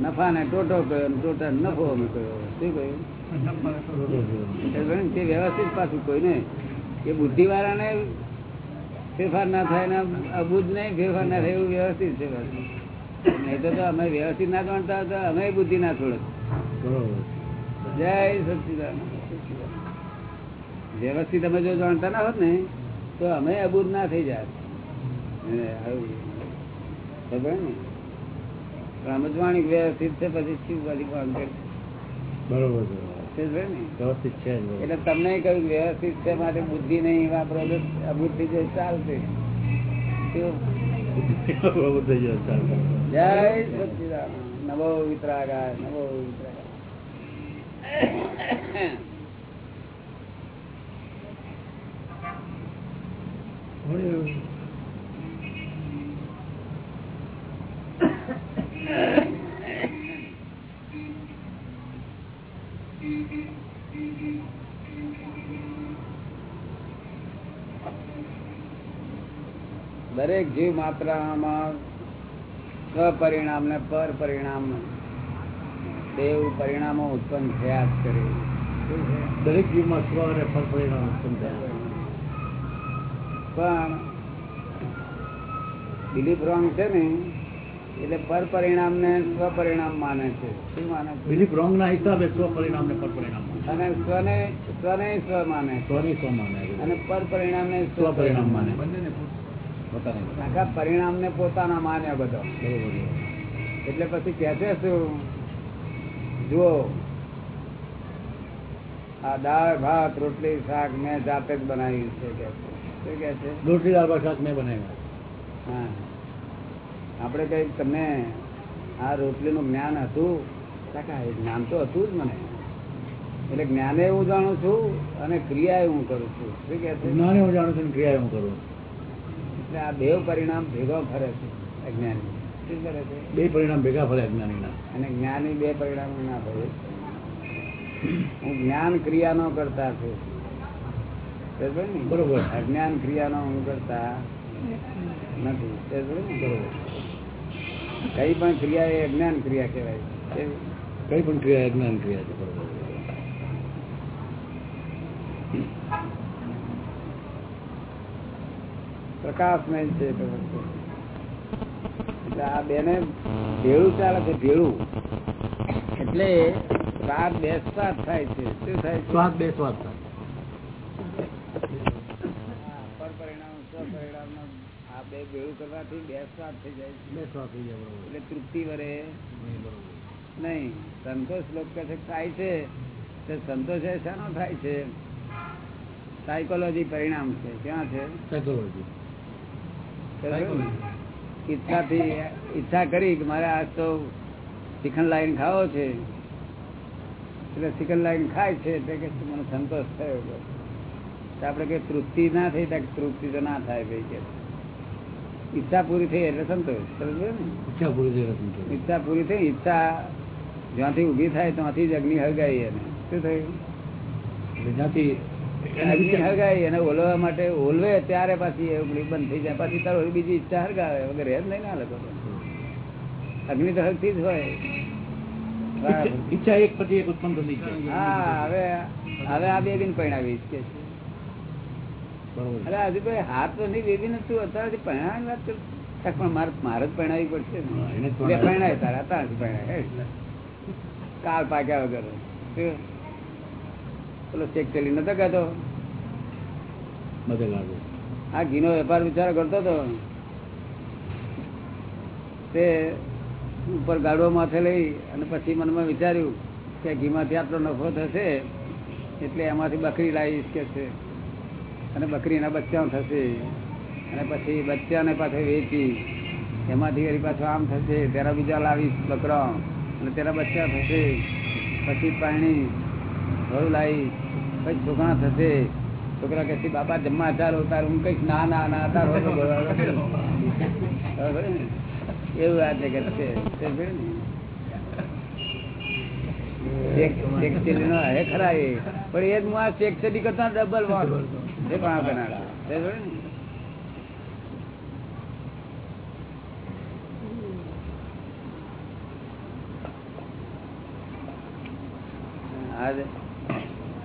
નફા ને ટોટો કયો ટોટા નફો અમે કયો શું કહ્યું તે વ્યવસ્થિત પાછું કોઈ ને એ બુદ્ધિ વાળાને ફેરફાર ના થાય ને અબુદ્ધ નહીં ફેરફાર ના થાય એવું વ્યવસ્થિત છે નહીં તો અમે વ્યવસ્થિત ના ગણતા હતા અમે બુદ્ધિ ના થોડક જય સચિદાન વ્યવસ્થિત અમે જો જાણતા ના હોત ને, તો અમે અબુદ્ધ ના થઈ આવું. ખબર ને? કે વ્યવસ્થિત છે પછી શું બધી કામ કરે બરોબર. એટલે તમને કહ્યું વ્યવસ્થિત છે માટે બુદ્ધિ નહીં વાપરો અબુદ્ધિ જે ચાલશે. જય નવો વિતરાગા નવો દરેક જીવ માત્રામાં સપરિણામ ને પર પરિણામ દેવ પરિણામો ઉત્પન્ન થયા જ કરે? દરેક જીવમાં સ્વ અને પર પરિણામ ઉત્પન્ન થયા. પણ બિલીફ રોંગ છે ને એટલે પર પરિણામ ને સ્વ પરિણામ માને છે શું માને છે બિલીફ રોંગ ના હિસાબે સ્વ પરિણામ ને પર પરિણામ અને સ્વને સ્વને સ્વ માને સ્વની સ્વ માને અને પર પરિણામ ને સ્વ પરિણામ માને બંનેને. પોતાને. આખા પરિણામ ને પોતાના માને બધો. એટલે પછી કે છે શું? જુઓ આ દાળ ભાત રોટલી શાક મેં જાતે જ બનાવ્યું છે કે શું છે? રોટલી દાળ ભાત શાક મેં બનાવ્યા. હા. આપણે કઈ તમને આ રોટલીનું જ્ઞાન હતું? જ્ઞાન તો હતું જ મને. એટલે જ્ઞાને હું જાણું છું અને ક્રિયા હું કરું છું. શું કે છે? જ્ઞાને હું જાણું છું અને ક્રિયા હું કરું એટલે આ બે પરિણામ ભેગો ફરે છે અજ્ઞાની. બે પરિણામ ભેગા ફરે અજ્ઞાનીના. અને જ્ઞાની બે પરિણામ ના ફરે? હું જ્ઞાન ક્રિયાનો કરતા છું. બરોબર. અજ્ઞાન ક્રિયાનો હું કરતા નથી. બરોબર કઈ પણ ક્રિયા એ અજ્ઞાન ક્રિયા કહેવાય? કઈ પણ ક્રિયા અજ્ઞાન ક્રિયા છે. બરોબર. પ્રકાશમય છે એટલે આ બેને ભેળું ચાલે છે ભેળું. એટલે સ્વાદ બેસતા થાય છે. શું થાય છે? સ્વાદ બે થાય. પરપરિણામ સ્વપરિણામનો આ બે ભેળું કરવાથી બે થઈ જાય છે. થઈ જાય એટલે તૃપ્તિ વરે. નહીં સંતોષ લોક કહે છે થાય છે. તે સંતોષ એ શાનો થાય છે? સાયકોલોજી પરિણામ છે. ક્યાં છે? સાયકોલોજી ઈચ્છાથી ઈચ્છા કરી કે મારે આજ તો ચિકન લાઈન ખાવો છે. એટલે ચિકન લાઈન ખાય છે એટલે કે મને સંતોષ થયો તો આપણે કઈ તૃપ્તિ ના થઈ તો તૃપ્તિ તો ના થાય ભાઈ કે. ઈચ્છા પૂરી થઈ એટલે સંતોષ સમજો ને? ઈચ્છા પૂરી થઈ ઈચ્છા પૂરી થઈ ઈચ્છા જ્યાંથી ઊભી થાય ત્યાંથી જ અગ્નિ હળગાઈ એને શું થયું? જ્યાંથી હળગાઈ ઓલવા માટે ઓલવે ત્યારે પાછી બંધ થઈ જાય પાછી તારો બીજી ઈચ્છા હરગાવે વગર એમ નહીં ના લખો અગ્નિ તો હળગતી જ હોય ઈચ્છા એક પછી એક ઉત્પન્ન થતી. હા હવે હવે આ દિન પરણાવીશ કે છે. અરે હજુ ભાઈ હાથ તો નહીં બેબી નથી અત્યારે પરણાવી વાત કર પણ મારે મારે જ પરણાવી પડશે એને બે પરણાવી. પરણાય તારા અત્યારથી કાળ પાક્યા વગર? પેલો ચેક ચલી નતો કહેતો આ ઘીનો વેપાર વિચાર કરતો હતો તે ઉપર ગાડો માથે લઈ અને પછી મનમાં વિચાર્યું કે ઘીમાંથી આટલો નફો થશે એટલે એમાંથી બકરી લાવીશ કે છે. અને બકરીના બચ્ચા થશે. અને પછી બચ્ચાને પાછળ વેચી એમાંથી વળી પાછું આમ થશે તેરા બીજા લાવીશ બકરા. અને તેરા બચ્ચા થશે. પછી પાણી ઘરું લાવી પછી છોકરા થશે, છોકરા કે બાપા, જમવા ચાલો, તાર હું કંઈક ના ના ના, તાર? એવું આ જગત છે તે જોયું ને? ચેક ચેક ચેલીનો હે ખરા એ જ હું ચેક ચેડી કરતા ડબલ વાંધો એ પણ આ બનાડા તે જોયું ને?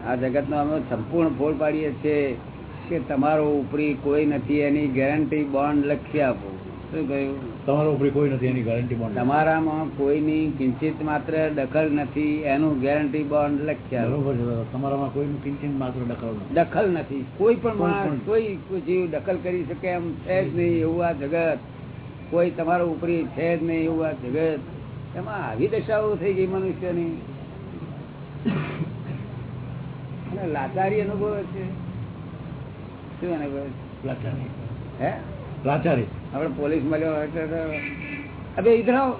આ આ જગત નો અમે સંપૂર્ણ ફોડ પાડીએ છીએ કે તમારો ઉપરી કોઈ નથી એની ગેરંટી બોન્ડ લખી આપો. શું કહ્યું? તમારા ઉપર કોઈ નથી એની ગેરંટી બોન્ડ તમારામાં કોઈની કિંચિત માત્ર દખલ નથી એનું ગેરંટી બોન્ડ લખી આપો. તમારામાં કોઈનું કિંચિત માત્ર દખલ દખલ નથી. કોઈ પણ માણસ કોઈ કોઈ જીવ દખલ કરી શકે એમ છે જ નહીં એવું આ જગત. કોઈ તમારો ઉપરી છે જ નહીં એવું આ જગત. એમાં આવી દશાઓ થઈ ગઈ મનુષ્યની અને લાચારી અનુભવે છે. શું અનુભવે છે? લાચારી. હે? લાચારી. આપણે પોલીસ મળ્યો હોય ઇધર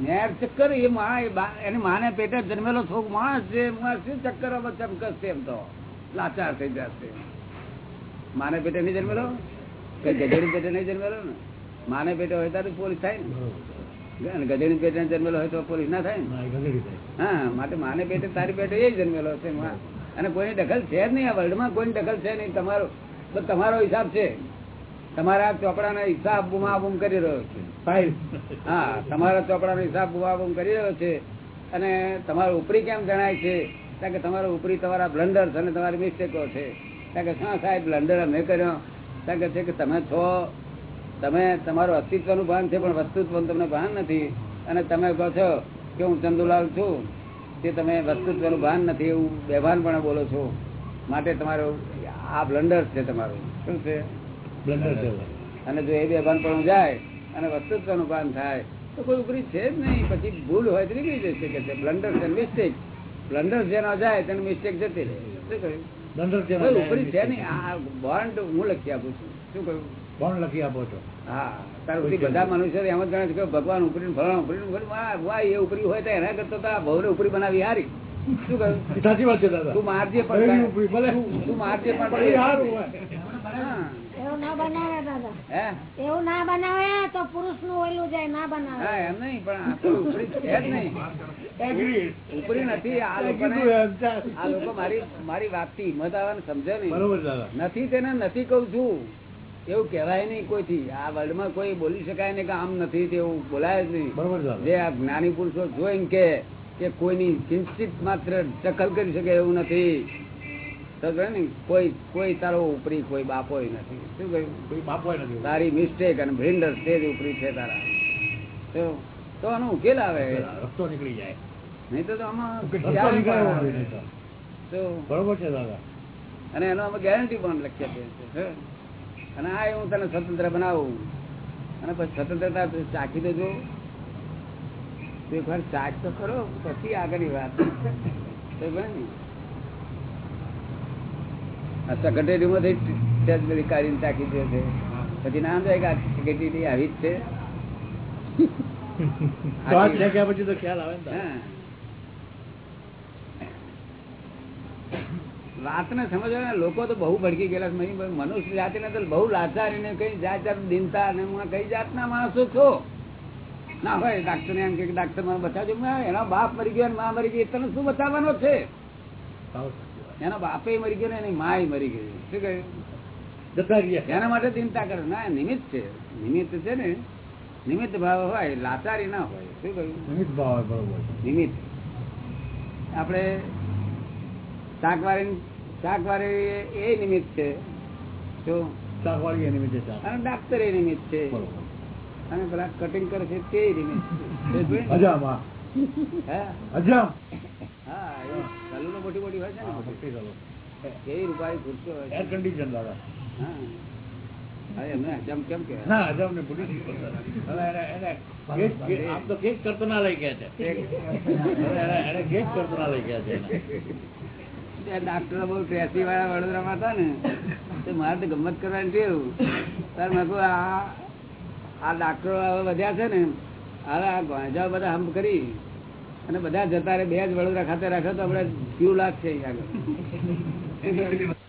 નેર ચક્કર એ માં એની માને પેટે જન્મેલો છોક માણસ છે શું ચક્કર ચમકશે એમ તો? લાચાર થઈ જશે. માને પેટે નહીં જન્મેલો? કઈ ગધેડી પેટે નહીં જન્મેલો ને? માને પેટે હોય ત્યારે પોલીસ થાય ને. ગધેડી પેટે જન્મેલો હોય તો પોલીસ ના થાય ને. હા માટે માને પેટે તારી પેટે એ જન્મેલો છે અને કોઈની દખલ છે જ નહીં આ વર્લ્ડમાં કોઈની દખલ છે નહીં. તમારો તમારો હિસાબ છે. તમારા ચોપડાનો હિસાબ બુમાબુમ કરી રહ્યો છે. હા તમારા ચોપડાનો હિસાબ બુમાબુમ કરી રહ્યો છે. અને તમારો ઉપરી કેમ જણાય છે? કારણ કે તમારો ઉપરી તમારા બ્લન્ડર અને તમારી મિસ્ટેકો છે. કારણ કે શા સાહેબ બ્લન્ડર અમે કર્યો. કારણ કે છે કે તમે છો તમે તમારું અસ્તિત્વનું ભાન છે પણ વસ્તુત્વનું તમને ભાન નથી. અને તમે કહો છો કે હું ચંદુલાલ છું તે તમે વસ્તુત્વનું ભાન નથી એવું બેભાન પણ બોલો છો. માટે તમારો આ બ્લન્ડર છે તમારું. શું છે? બ્લન્ડર છે. અને જો એ બેભાન પણ જાય અને વસ્તુત્વનું ભાન થાય તો કોઈ ઉપરી છે જ નહીં. પછી ભૂલ હોય તો નીકળી જશે કે બ્લન્ડર છે મિસ્ટેક. બ્લન્ડર જેનો જાય તેને મિસ્ટેક જતી રહે. શું કહ્યું? બ્લન્ડર ઉપરી છે નહીં. આ બોન્ડ હું લખી આપું છું. શું કહ્યું? કોણ લખી આપો છો હા તાર બધા મનુષ્ય એમ જ ગણે છે કે ભગવાન ઉપરી ફલાણા ઉપરી એ ઉપરી હોય તો એના કરતા તો આ બહુને ઉપરી બનાવી હારી. શું કહ્યું? સાચી વાત છે દાદા. તું મારજે પણ ઉપરી, તું મારજે પણ પણ એ સારું હોય. હા. એવું ના બનાવે દાદા. એવું ના બનાવે તો પુરુષનું ઓયલું જાય ના બનાવે. એમ નહીં પણ ઉપરી છે જ નહીં. ઉપરી. નથી આ ચાલ. આ લોકો મારી મારી વાતથી હિંમત આવવાનું સમજે નહીં. બરોબર નથી તેને નથી કઉ છું. એવું કહેવાય નહીં કોઈથી. આ વર્લ્ડમાં કોઈ બોલી શકાય ને કે આમ નથી તેવું બોલાય જ નહીં. બરોબર જે આ જ્ઞાની પુરુષો જોઈને કે કે કોઈની કિંચિત માત્ર દખલ કરી શકે એવું નથી. ને કોઈ કોઈ તારો ઉપરી કોઈ બાપો નથી. શું કહ્યું? કોઈ બાપોય નથી. તારી મિસ્ટેક અને બ્લિન્ડર તે જ ઉપરી છે તારા. તો તો આનો ઉકેલ આવે. રસ્તો નીકળી જાય. નહીં તો આમાં બરોબર છે દાદા. અને એનો અમે ગેરંટી પણ લખીએ છીએ. હે? અને આ હું તને સ્વતંત્ર બનાવું. અને પછી સ્વતંત્રતા ચાખી દેજો. જો તું એકવાર ચાખ તો ખરો પછી આગળની વાત. ને? આ સેક્રેટરીમાંથી જ બધી કાઢીને ચાખી દે છે. પછી નામ જાય કે આ કેટલી આવી જ છે. પછી તો ખ્યાલ આવે ને. વાતને સમજો ને લોકો તો બહુ ભડકી ગયેલા મનુષ્ય જાતિને તો બહુ લાચારી ને કઈ જાત જાત દિનતા ને હું કઈ જાતના માણસો છો? ના હોય ડાક્ટર એમ કે ડાક્ટર મને બતાવજો. એના બાપ મરી ગયો ને મા મરી ગઈ તને શું બતાવવાનો છે? એના બાપે મરી ગયો ને એની માય મરી ગઈ. શું કહ્યું? એના માટે ચિંતા કરે. ના નિમિત્ત છે. નિમિત્ત છે ને? નિમિત્ત ભાવ હોય લાચારી ના હોય. શું કહ્યું? નિમિત્ત ભાવ નિમિત્ત. આપણે શાકવારી શાકવારી એ નિમિત્ત છે. જો? એની નીચે ચા. અને ડાક્ટર એ નિમિત્ત છે. અને પેલા કટિંગ કરે છે તે નિમિત્ત છે? હજામ. હા એ મોટી મોટી હોય છે ને ભક્તિ કરો. એ રૂપાળી ખુરશીઓ હોય એર કન્ડિશન દાદા. હા. હા એમને હજામ કેમ કે ના હજામ ને ભૂલી. હવે તો કરતો ના લઈ ગયા છે એને- કરતો ના લઈ ગયા છે ડાક્ટરો બહુ ટ્રેસી વાળા વડોદરામાં હતા ને, તો મારે તો ગમત કરવાની ટેવ તાર મેં કહું આ આ ડાક્ટરો વધ્યા છે ને, હવે આ ગાંજા બધા હમ કરી અને બધા જતા રહે, બે જ વડોદરા ખાતે રાખે તો આપણે ક્યુ લાખ અહીંયા આગળ.